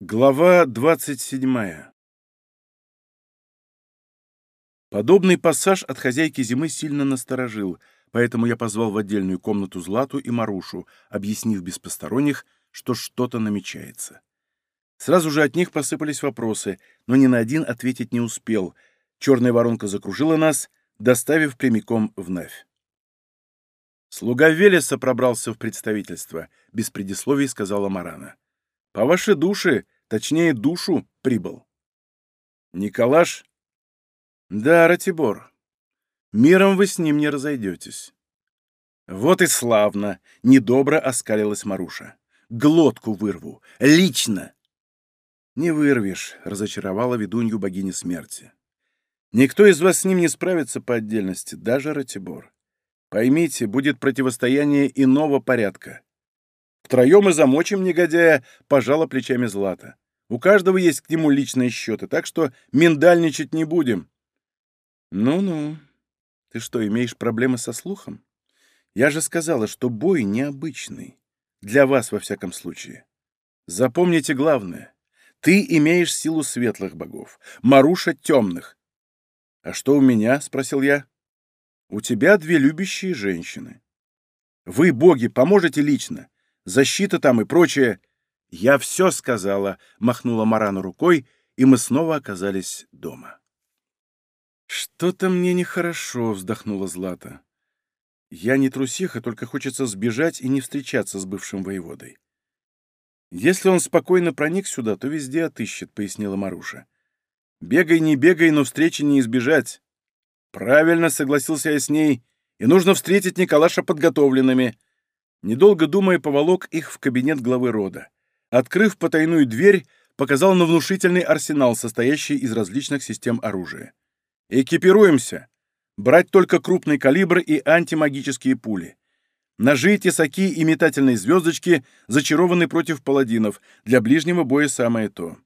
Глава 27. Подобный пассаж от хозяйки зимы сильно насторожил, поэтому я позвал в отдельную комнату Злату и Марушу, объяснив без посторонних, что что-то намечается. Сразу же от них посыпались вопросы, но ни на один ответить не успел. Черная воронка закружила нас, доставив прямиком в Навь. «Слуга Велеса пробрался в представительство», — без предисловий сказала Марана. По вашей душе, точнее, душу прибыл. Николаш? Да, Ратибор. Миром вы с ним не разойдетесь. Вот и славно, недобро оскалилась Маруша. Глотку вырву. Лично. Не вырвешь, разочаровала ведунью богини смерти. Никто из вас с ним не справится по отдельности, даже Ратибор. Поймите, будет противостояние иного порядка. Втроем и замочим негодяя, пожала плечами Злата. У каждого есть к нему личные счеты, так что миндальничать не будем. Ну-ну. Ты что, имеешь проблемы со слухом? Я же сказала, что бой необычный. Для вас, во всяком случае. Запомните главное. Ты имеешь силу светлых богов, Маруша — темных. А что у меня? — спросил я. У тебя две любящие женщины. Вы, боги, поможете лично защита там и прочее. Я все сказала, махнула Марану рукой, и мы снова оказались дома. Что-то мне нехорошо, вздохнула Злата. Я не трусиха, только хочется сбежать и не встречаться с бывшим воеводой. Если он спокойно проник сюда, то везде отыщет, пояснила Маруша. Бегай, не бегай, но встречи не избежать. Правильно, согласился я с ней, и нужно встретить Николаша подготовленными. Недолго думая, поволок их в кабинет главы рода. Открыв потайную дверь, показал на внушительный арсенал, состоящий из различных систем оружия. «Экипируемся! Брать только крупный калибр и антимагические пули. Ножи, тесаки и метательные звездочки зачарованы против паладинов, для ближнего боя самое то.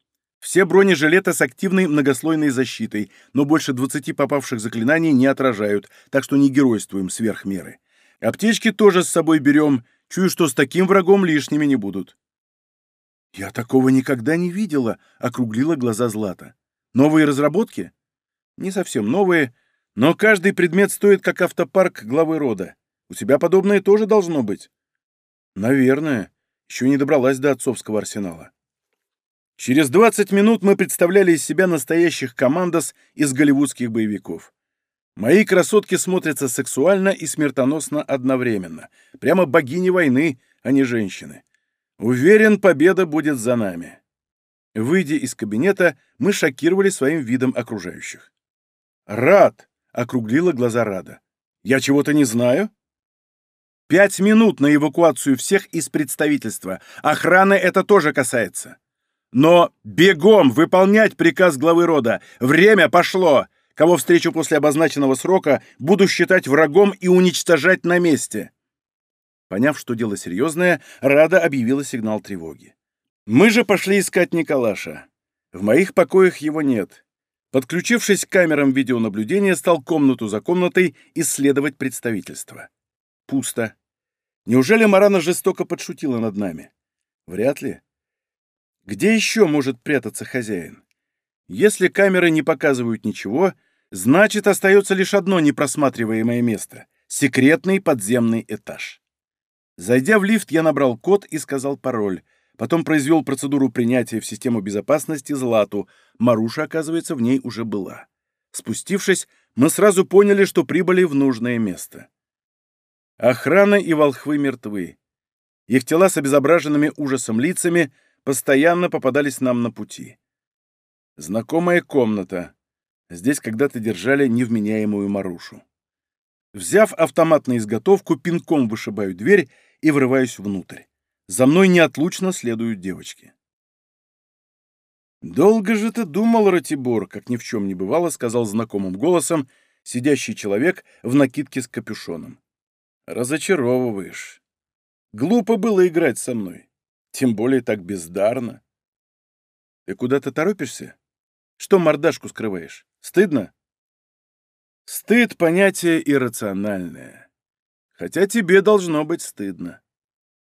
Все бронежилеты с активной многослойной защитой, но больше 20 попавших заклинаний не отражают, так что не геройствуем сверх меры. Аптечки тоже с собой берем. Чую, что с таким врагом лишними не будут». «Я такого никогда не видела», — округлила глаза Злата. «Новые разработки?» «Не совсем новые, но каждый предмет стоит как автопарк главы рода. У тебя подобное тоже должно быть». «Наверное. Еще не добралась до отцовского арсенала». Через 20 минут мы представляли из себя настоящих командос из голливудских боевиков. Мои красотки смотрятся сексуально и смертоносно одновременно. Прямо богини войны, а не женщины. Уверен, победа будет за нами. Выйдя из кабинета, мы шокировали своим видом окружающих. «Рад!» — округлила глаза Рада. «Я чего-то не знаю?» «Пять минут на эвакуацию всех из представительства. Охраны это тоже касается. Но бегом выполнять приказ главы рода. Время пошло. Кого встречу после обозначенного срока, буду считать врагом и уничтожать на месте. Поняв, что дело серьезное, Рада объявила сигнал тревоги. Мы же пошли искать Николаша. В моих покоях его нет. Подключившись к камерам видеонаблюдения, стал комнату за комнатой исследовать представительство. Пусто. Неужели Марана жестоко подшутила над нами? Вряд ли. Где еще может прятаться хозяин? Если камеры не показывают ничего, значит, остается лишь одно непросматриваемое место — секретный подземный этаж. Зайдя в лифт, я набрал код и сказал пароль. Потом произвел процедуру принятия в систему безопасности Злату. Маруша, оказывается, в ней уже была. Спустившись, мы сразу поняли, что прибыли в нужное место. Охрана и волхвы мертвы. Их тела с обезображенными ужасом лицами постоянно попадались нам на пути. Знакомая комната. Здесь когда-то держали невменяемую Марушу. Взяв автомат на изготовку, пинком вышибаю дверь и врываюсь внутрь. За мной неотлучно следуют девочки. «Долго же ты думал, Ратибор», — как ни в чем не бывало, сказал знакомым голосом сидящий человек в накидке с капюшоном. «Разочаровываешь. Глупо было играть со мной, тем более так бездарно. Ты куда-то торопишься?» Что мордашку скрываешь? Стыдно? Стыд — понятие иррациональное. Хотя тебе должно быть стыдно.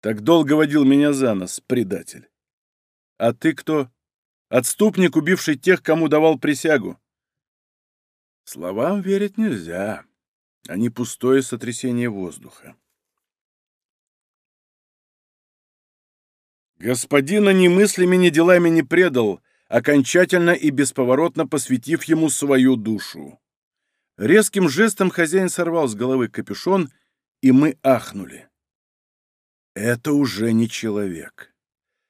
Так долго водил меня за нос, предатель. А ты кто? Отступник, убивший тех, кому давал присягу. Словам верить нельзя. Они пустое сотрясение воздуха. Господина ни мыслями, ни делами не предал, окончательно и бесповоротно посвятив ему свою душу. Резким жестом хозяин сорвал с головы капюшон, и мы ахнули. Это уже не человек.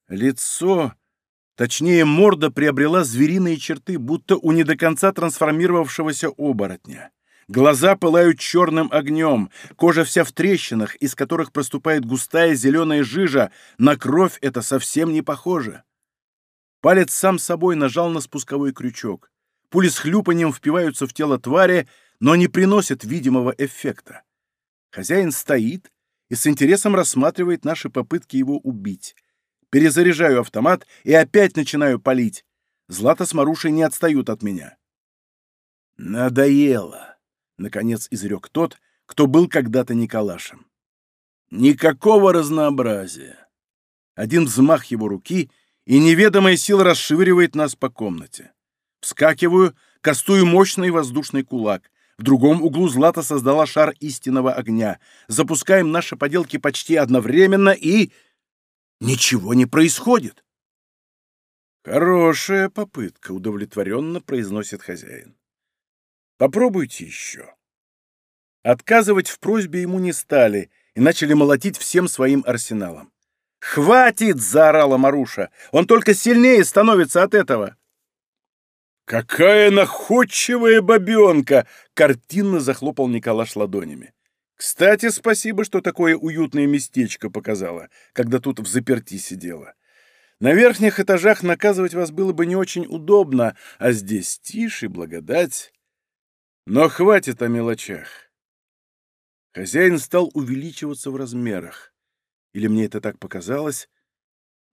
Лицо, точнее морда, приобрела звериные черты, будто у не до конца трансформировавшегося оборотня. Глаза пылают черным огнем, кожа вся в трещинах, из которых проступает густая зеленая жижа, на кровь это совсем не похоже. Палец сам собой нажал на спусковой крючок. Пули с хлюпанием впиваются в тело твари, но не приносят видимого эффекта. Хозяин стоит и с интересом рассматривает наши попытки его убить. Перезаряжаю автомат и опять начинаю палить. Злата с Марушей не отстают от меня. «Надоело», — наконец изрек тот, кто был когда-то Николашем. «Никакого разнообразия». Один взмах его руки, и неведомая сила расшвыривает нас по комнате. Вскакиваю, кастую мощный воздушный кулак. В другом углу Злата создала шар истинного огня. Запускаем наши поделки почти одновременно, и... Ничего не происходит. «Хорошая попытка», — удовлетворенно произносит хозяин. «Попробуйте еще». Отказывать в просьбе ему не стали и начали молотить всем своим арсеналом. «Хватит!» — заорала Маруша. «Он только сильнее становится от этого!» «Какая находчивая бабенка!» — картинно захлопал Николаш ладонями. «Кстати, спасибо, что такое уютное местечко показала, когда тут в заперти сидела. На верхних этажах наказывать вас было бы не очень удобно, а здесь тише, благодать. Но хватит о мелочах». Хозяин стал увеличиваться в размерах. Или мне это так показалось?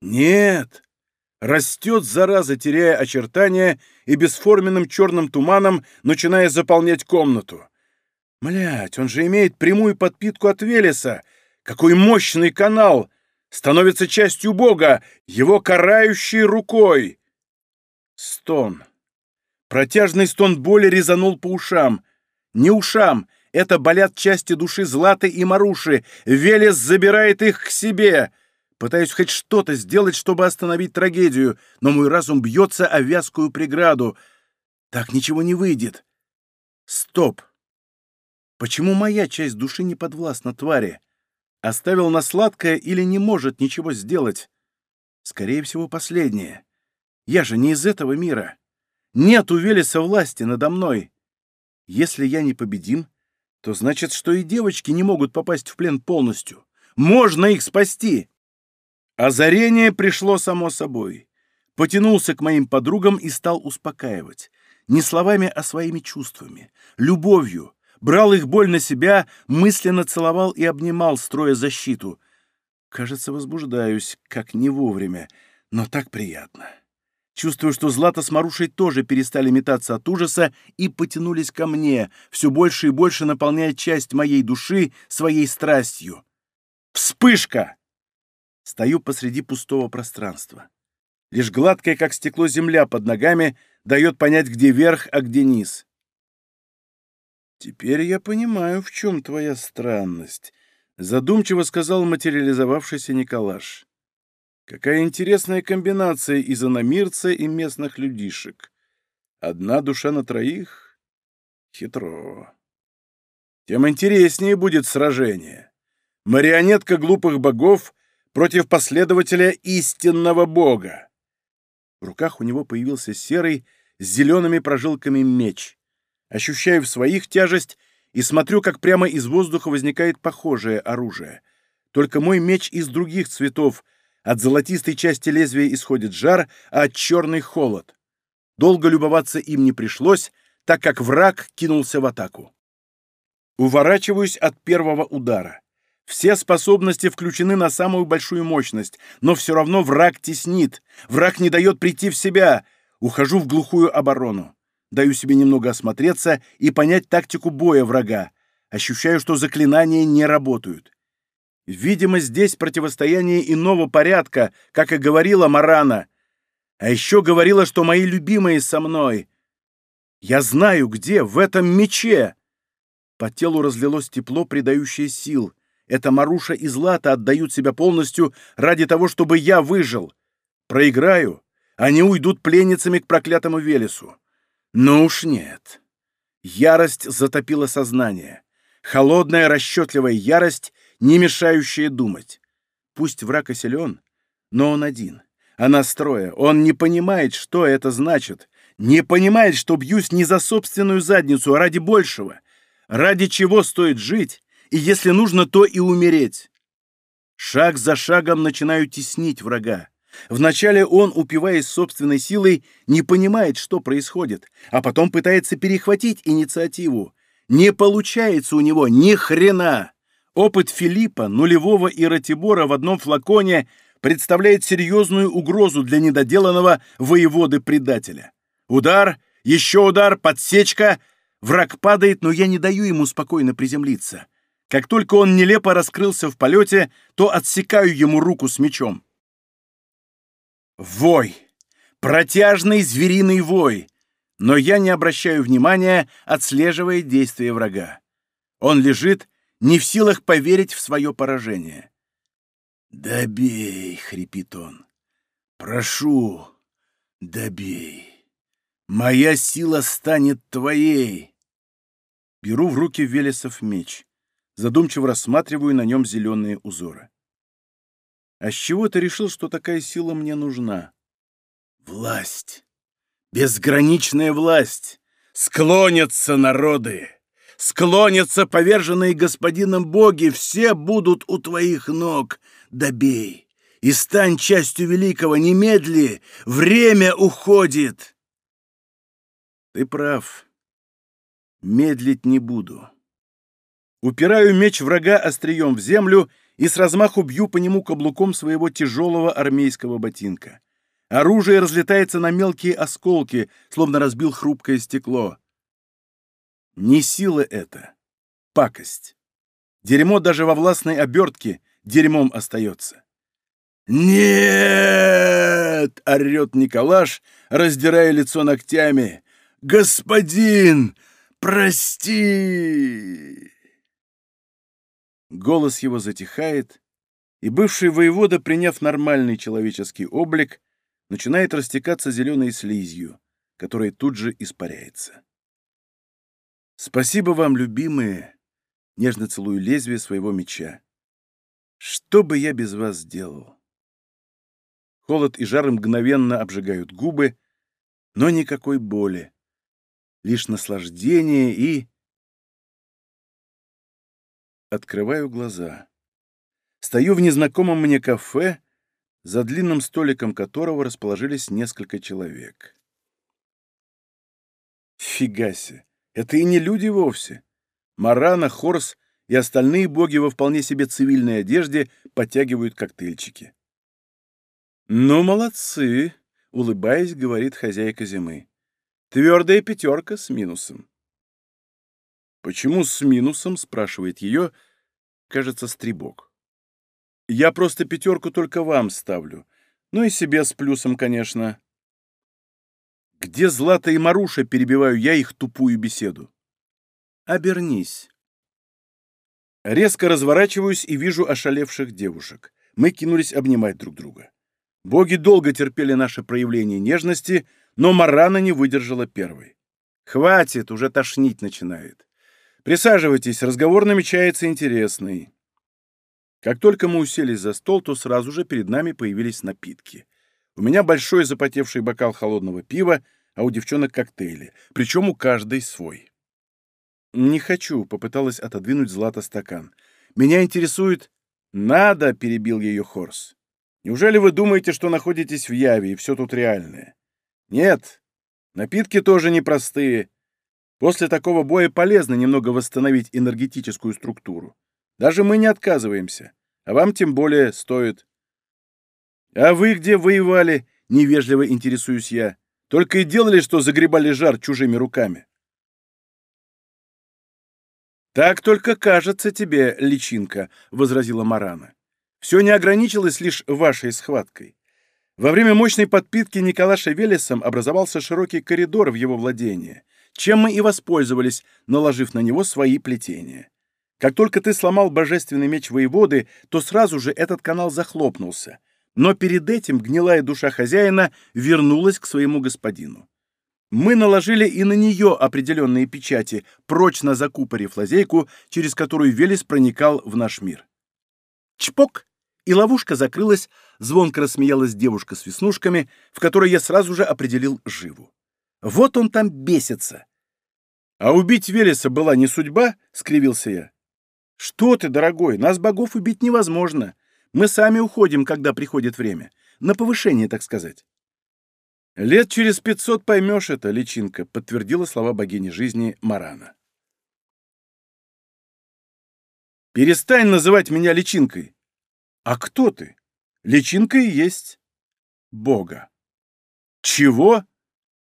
Нет, Растет, зараза, теряя очертания и бесформенным черным туманом, начиная заполнять комнату. Млять, он же имеет прямую подпитку от Велеса. Какой мощный канал! Становится частью Бога, его карающей рукой. Стон. Протяжный стон боли резанул по ушам. Не ушам, это болят части души Златы и Маруши. Велес забирает их к себе. Пытаюсь хоть что-то сделать, чтобы остановить трагедию, но мой разум бьется о вязкую преграду. Так ничего не выйдет. Стоп. Почему моя часть души не подвластна твари? Оставил на сладкое или не может ничего сделать? Скорее всего, последнее. Я же не из этого мира. Нет у Велеса власти надо мной. Если я не победим, то значит, что и девочки не могут попасть в плен полностью. Можно их спасти. Озарение пришло само собой. Потянулся к моим подругам и стал успокаивать. Не словами, а своими чувствами, любовью. Брал их боль на себя, мысленно целовал и обнимал, строя защиту. Кажется, возбуждаюсь, как не вовремя, но так приятно. Чувствую, что Злата с Марушей тоже перестали метаться от ужаса и потянулись ко мне, все больше и больше наполняя часть моей души своей страстью. Вспышка! Стою посреди пустого пространства. Лишь гладкая, как стекло, земля под ногами дает понять, где верх, а где низ. «Теперь я понимаю, в чем твоя странность», — задумчиво сказал материализовавшийся Николаш. «Какая интересная комбинация из иномирца и местных людишек. Одна душа на троих? Хитро. Тем интереснее будет сражение. Марионетка глупых богов — против последователя истинного Бога. В руках у него появился серый с зелеными прожилками меч. Ощущаю в своих тяжесть и смотрю, как прямо из воздуха возникает похожее оружие. Только мой меч из других цветов. От золотистой части лезвия исходит жар, а от черный — холод. Долго любоваться им не пришлось, так как враг кинулся в атаку. Уворачиваюсь от первого удара. Все способности включены на самую большую мощность, но все равно враг теснит. Враг не дает прийти в себя. Ухожу в глухую оборону. Даю себе немного осмотреться и понять тактику боя врага. Ощущаю, что заклинания не работают. Видимо, здесь противостояние иного порядка, как и говорила Марана. А еще говорила, что мои любимые со мной. Я знаю, где, в этом мече. По телу разлилось тепло, придающее сил. Это Маруша и Злата отдают себя полностью ради того, чтобы я выжил. Проиграю, они уйдут пленницами к проклятому Велесу. Ну уж нет. Ярость затопила сознание. Холодная, расчетливая ярость, не мешающая думать. Пусть враг и силен, но он один. А настроя, он не понимает, что это значит. Не понимает, что бьюсь не за собственную задницу, а ради большего. Ради чего стоит жить, и если нужно, то и умереть. Шаг за шагом начинаю теснить врага. Вначале он, упиваясь собственной силой, не понимает, что происходит, а потом пытается перехватить инициативу. Не получается у него ни хрена. Опыт Филиппа, нулевого и Ратибора в одном флаконе представляет серьезную угрозу для недоделанного воеводы-предателя. Удар, еще удар, подсечка. Враг падает, но я не даю ему спокойно приземлиться. Как только он нелепо раскрылся в полете, то отсекаю ему руку с мечом. Вой! Протяжный звериный вой! Но я не обращаю внимания, отслеживая действия врага. Он лежит, не в силах поверить в свое поражение. «Добей!» — хрипит он. «Прошу, добей! Моя сила станет твоей!» Беру в руки Велесов меч. Задумчиво рассматриваю на нем зеленые узоры. А с чего ты решил, что такая сила мне нужна? Власть. Безграничная власть. Склонятся народы. Склонятся поверженные господином боги. Все будут у твоих ног. Добей. И стань частью великого. Немедли. Время уходит. Ты прав. Медлить не буду. Упираю меч врага острием в землю и с размаху бью по нему каблуком своего тяжелого армейского ботинка. Оружие разлетается на мелкие осколки, словно разбил хрупкое стекло. Не сила это, пакость. Дерьмо даже во властной обертке дерьмом остается. «Нет!» — орет Николаш, раздирая лицо ногтями. «Господин, прости!» Голос его затихает, и бывший воевода, приняв нормальный человеческий облик, начинает растекаться зеленой слизью, которая тут же испаряется. «Спасибо вам, любимые!» — нежно целую лезвие своего меча. «Что бы я без вас сделал?» Холод и жар мгновенно обжигают губы, но никакой боли. Лишь наслаждение и... Открываю глаза. Стою в незнакомом мне кафе, за длинным столиком которого расположились несколько человек. Фига себе! Это и не люди вовсе. Марана, Хорс и остальные боги во вполне себе цивильной одежде подтягивают коктейльчики. «Ну, молодцы!» — улыбаясь, говорит хозяйка зимы. «Твердая пятерка с минусом». «Почему с минусом?» — спрашивает ее, кажется, стребок. «Я просто пятерку только вам ставлю. Ну и себе с плюсом, конечно». «Где Злата и Маруша?» — перебиваю я их тупую беседу. «Обернись». Резко разворачиваюсь и вижу ошалевших девушек. Мы кинулись обнимать друг друга. Боги долго терпели наше проявление нежности, но Марана не выдержала первой. «Хватит, уже тошнить начинает. Присаживайтесь, разговор намечается интересный». Как только мы уселись за стол, то сразу же перед нами появились напитки. У меня большой запотевший бокал холодного пива, а у девчонок коктейли, причем у каждой свой. «Не хочу», — попыталась отодвинуть Злата стакан. «Меня интересует...» «Надо», — перебил ее Хорс. «Неужели вы думаете, что находитесь в Яве, и все тут реальное?» «Нет, напитки тоже непростые. После такого боя полезно немного восстановить энергетическую структуру. Даже мы не отказываемся, а вам тем более стоит. «А вы где воевали?» — невежливо интересуюсь я. «Только и делали, что загребали жар чужими руками». «Так только кажется тебе, личинка», — возразила Марана. «Все не ограничилось лишь вашей схваткой. Во время мощной подпитки Николаша Велесом образовался широкий коридор в его владение, чем мы и воспользовались, наложив на него свои плетения. Как только ты сломал божественный меч воеводы, то сразу же этот канал захлопнулся. Но перед этим гнилая душа хозяина вернулась к своему господину. Мы наложили и на нее определенные печати, прочно закупорив лазейку, через которую Велес проникал в наш мир. Чпок! И ловушка закрылась, звонко рассмеялась девушка с веснушками, в которой я сразу же определил живу. Вот он там бесится. «А убить Велеса была не судьба?» — скривился я. «Что ты, дорогой, нас богов убить невозможно. Мы сами уходим, когда приходит время. На повышение, так сказать». «Лет через пятьсот поймешь это, личинка», — подтвердила слова богини жизни Марана. «Перестань называть меня личинкой». «А кто ты?» «Личинка и есть Бога». «Чего?»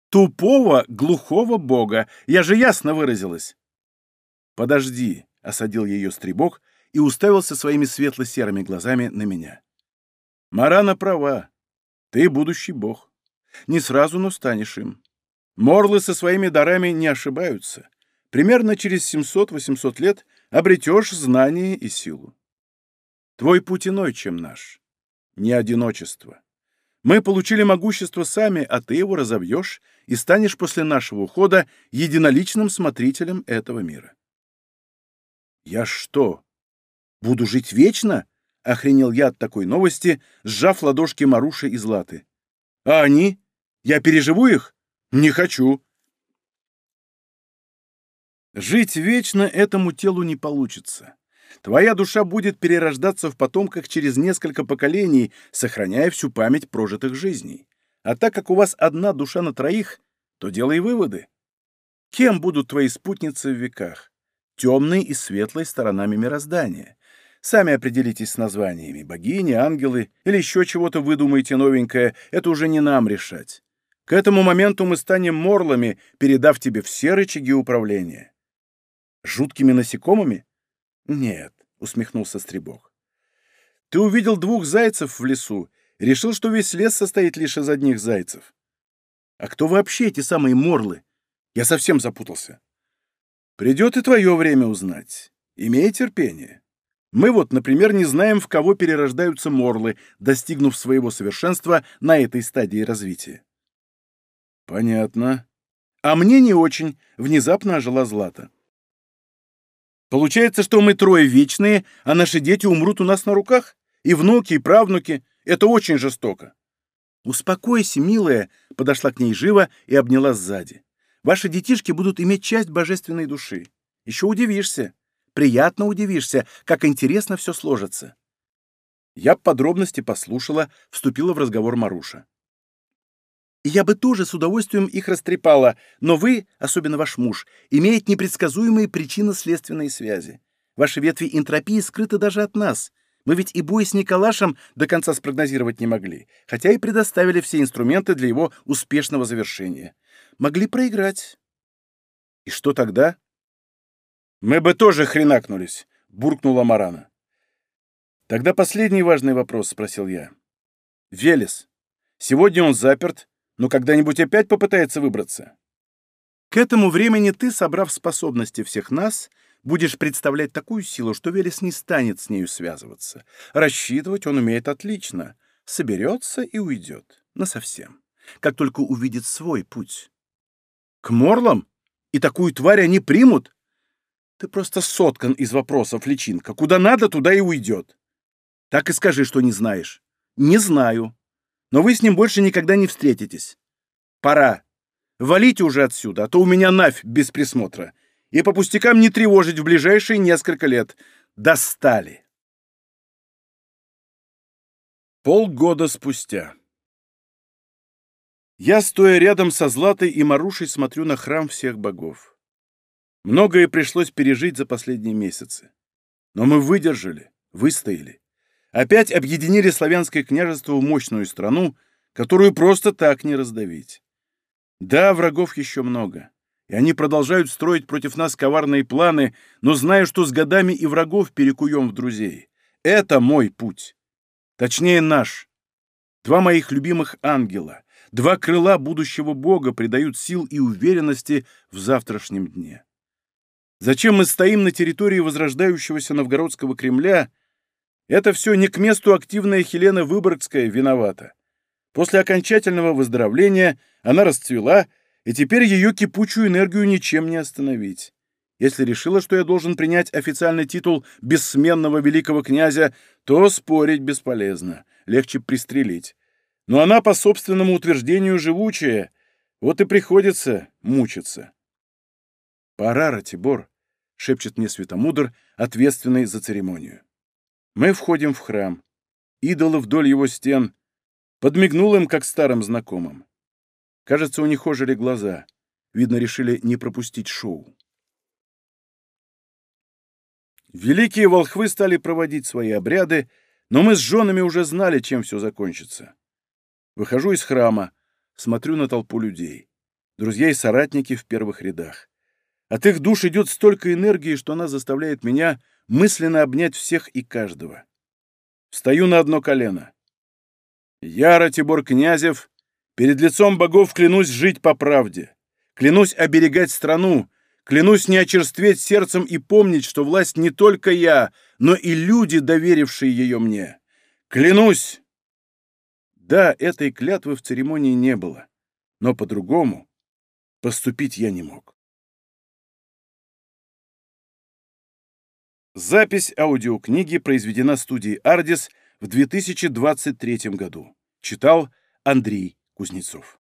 «Тупого, глухого Бога. Я же ясно выразилась». «Подожди», — осадил ее стребок и уставился своими светло-серыми глазами на меня. «Марана права. Ты будущий Бог. Не сразу, но станешь им. Морлы со своими дарами не ошибаются. Примерно через 700-800 лет обретешь знание и силу. Твой путь иной, чем наш. Не одиночество. Мы получили могущество сами, а ты его разовьешь и станешь после нашего ухода единоличным смотрителем этого мира. Я что, буду жить вечно? — охренел я от такой новости, сжав ладошки Маруши и Златы. А они? Я переживу их? Не хочу. Жить вечно этому телу не получится. Твоя душа будет перерождаться в потомках через несколько поколений, сохраняя всю память прожитых жизней. А так как у вас одна душа на троих, то делай выводы. Кем будут твои спутницы в веках? Темной и светлой сторонами мироздания. Сами определитесь с названиями. Богини, ангелы или еще чего-то выдумайте новенькое. Это уже не нам решать. К этому моменту мы станем морлами, передав тебе все рычаги управления. Жуткими насекомыми? Нет, усмехнулся Стребок. Ты увидел двух зайцев в лесу и решил, что весь лес состоит лишь из одних зайцев. А кто вообще эти самые морлы? Я совсем запутался. Придет и твое время узнать. Имей терпение. Мы вот, например, не знаем, в кого перерождаются морлы, достигнув своего совершенства на этой стадии развития. Понятно. А мне не очень, внезапно ожила Злата. Получается, что мы трое вечные, а наши дети умрут у нас на руках? И внуки, и правнуки. Это очень жестоко. Успокойся, милая, подошла к ней живо и обняла сзади. Ваши детишки будут иметь часть божественной души. Еще удивишься приятно удивишься, как интересно все сложится. Я подробности послушала, вступила в разговор Маруша. Я бы тоже с удовольствием их растрепала, но вы, особенно ваш муж, имеет непредсказуемые причинно-следственные связи. Ваши ветви энтропии скрыты даже от нас. Мы ведь и бой с Николашем до конца спрогнозировать не могли, хотя и предоставили все инструменты для его успешного завершения. Могли проиграть. И что тогда? «Мы бы тоже хренакнулись», — буркнула Марана. «Тогда последний важный вопрос», — спросил я. «Велес. Сегодня он заперт, но когда-нибудь опять попытается выбраться?» «К этому времени ты, собрав способности всех нас, будешь представлять такую силу, что Велес не станет с нею связываться. Рассчитывать он умеет отлично. Соберется и уйдет. Насовсем. Как только увидит свой путь». «К Морлам? И такую тварь они примут?» Ты просто соткан из вопросов, личинка. Куда надо, туда и уйдет. Так и скажи, что не знаешь. Не знаю. Но вы с ним больше никогда не встретитесь. Пора. Валите уже отсюда, а то у меня нафь без присмотра. И по пустякам не тревожить в ближайшие несколько лет. Достали. Полгода спустя. Я, стоя рядом со Златой и Марушей, смотрю на храм всех богов. Многое пришлось пережить за последние месяцы. Но мы выдержали, выстояли. Опять объединили славянское княжество в мощную страну, которую просто так не раздавить. Да, врагов еще много, и они продолжают строить против нас коварные планы, но знаю, что с годами и врагов перекуем в друзей. Это мой путь. Точнее, наш. Два моих любимых ангела, два крыла будущего Бога придают сил и уверенности в завтрашнем дне. Зачем мы стоим на территории возрождающегося Новгородского Кремля? Это все не к месту активная Хелена Выборгская виновата. После окончательного выздоровления она расцвела, и теперь ее кипучую энергию ничем не остановить. Если решила, что я должен принять официальный титул бессменного великого князя, то спорить бесполезно, легче пристрелить. Но она по собственному утверждению живучая, вот и приходится мучиться. «Пора, Ратибор», — шепчет мне Светомудр, ответственный за церемонию. Мы входим в храм. Идолы вдоль его стен. Подмигнул им, как старым знакомым. Кажется, у них ожили глаза. Видно, решили не пропустить шоу. Великие волхвы стали проводить свои обряды, но мы с женами уже знали, чем все закончится. Выхожу из храма, смотрю на толпу людей. Друзья и соратники в первых рядах. От их душ идет столько энергии, что она заставляет меня мысленно обнять всех и каждого. Встаю на одно колено. Я, Ратибор Князев, перед лицом богов клянусь жить по правде. Клянусь оберегать страну, клянусь не очерстветь сердцем и помнить, что власть не только я, но и люди, доверившие ее мне. Клянусь! Да, этой клятвы в церемонии не было, но по-другому поступить я не мог. Запись аудиокниги произведена студией «Ардис» в 2023 году. Читал Андрей Кузнецов.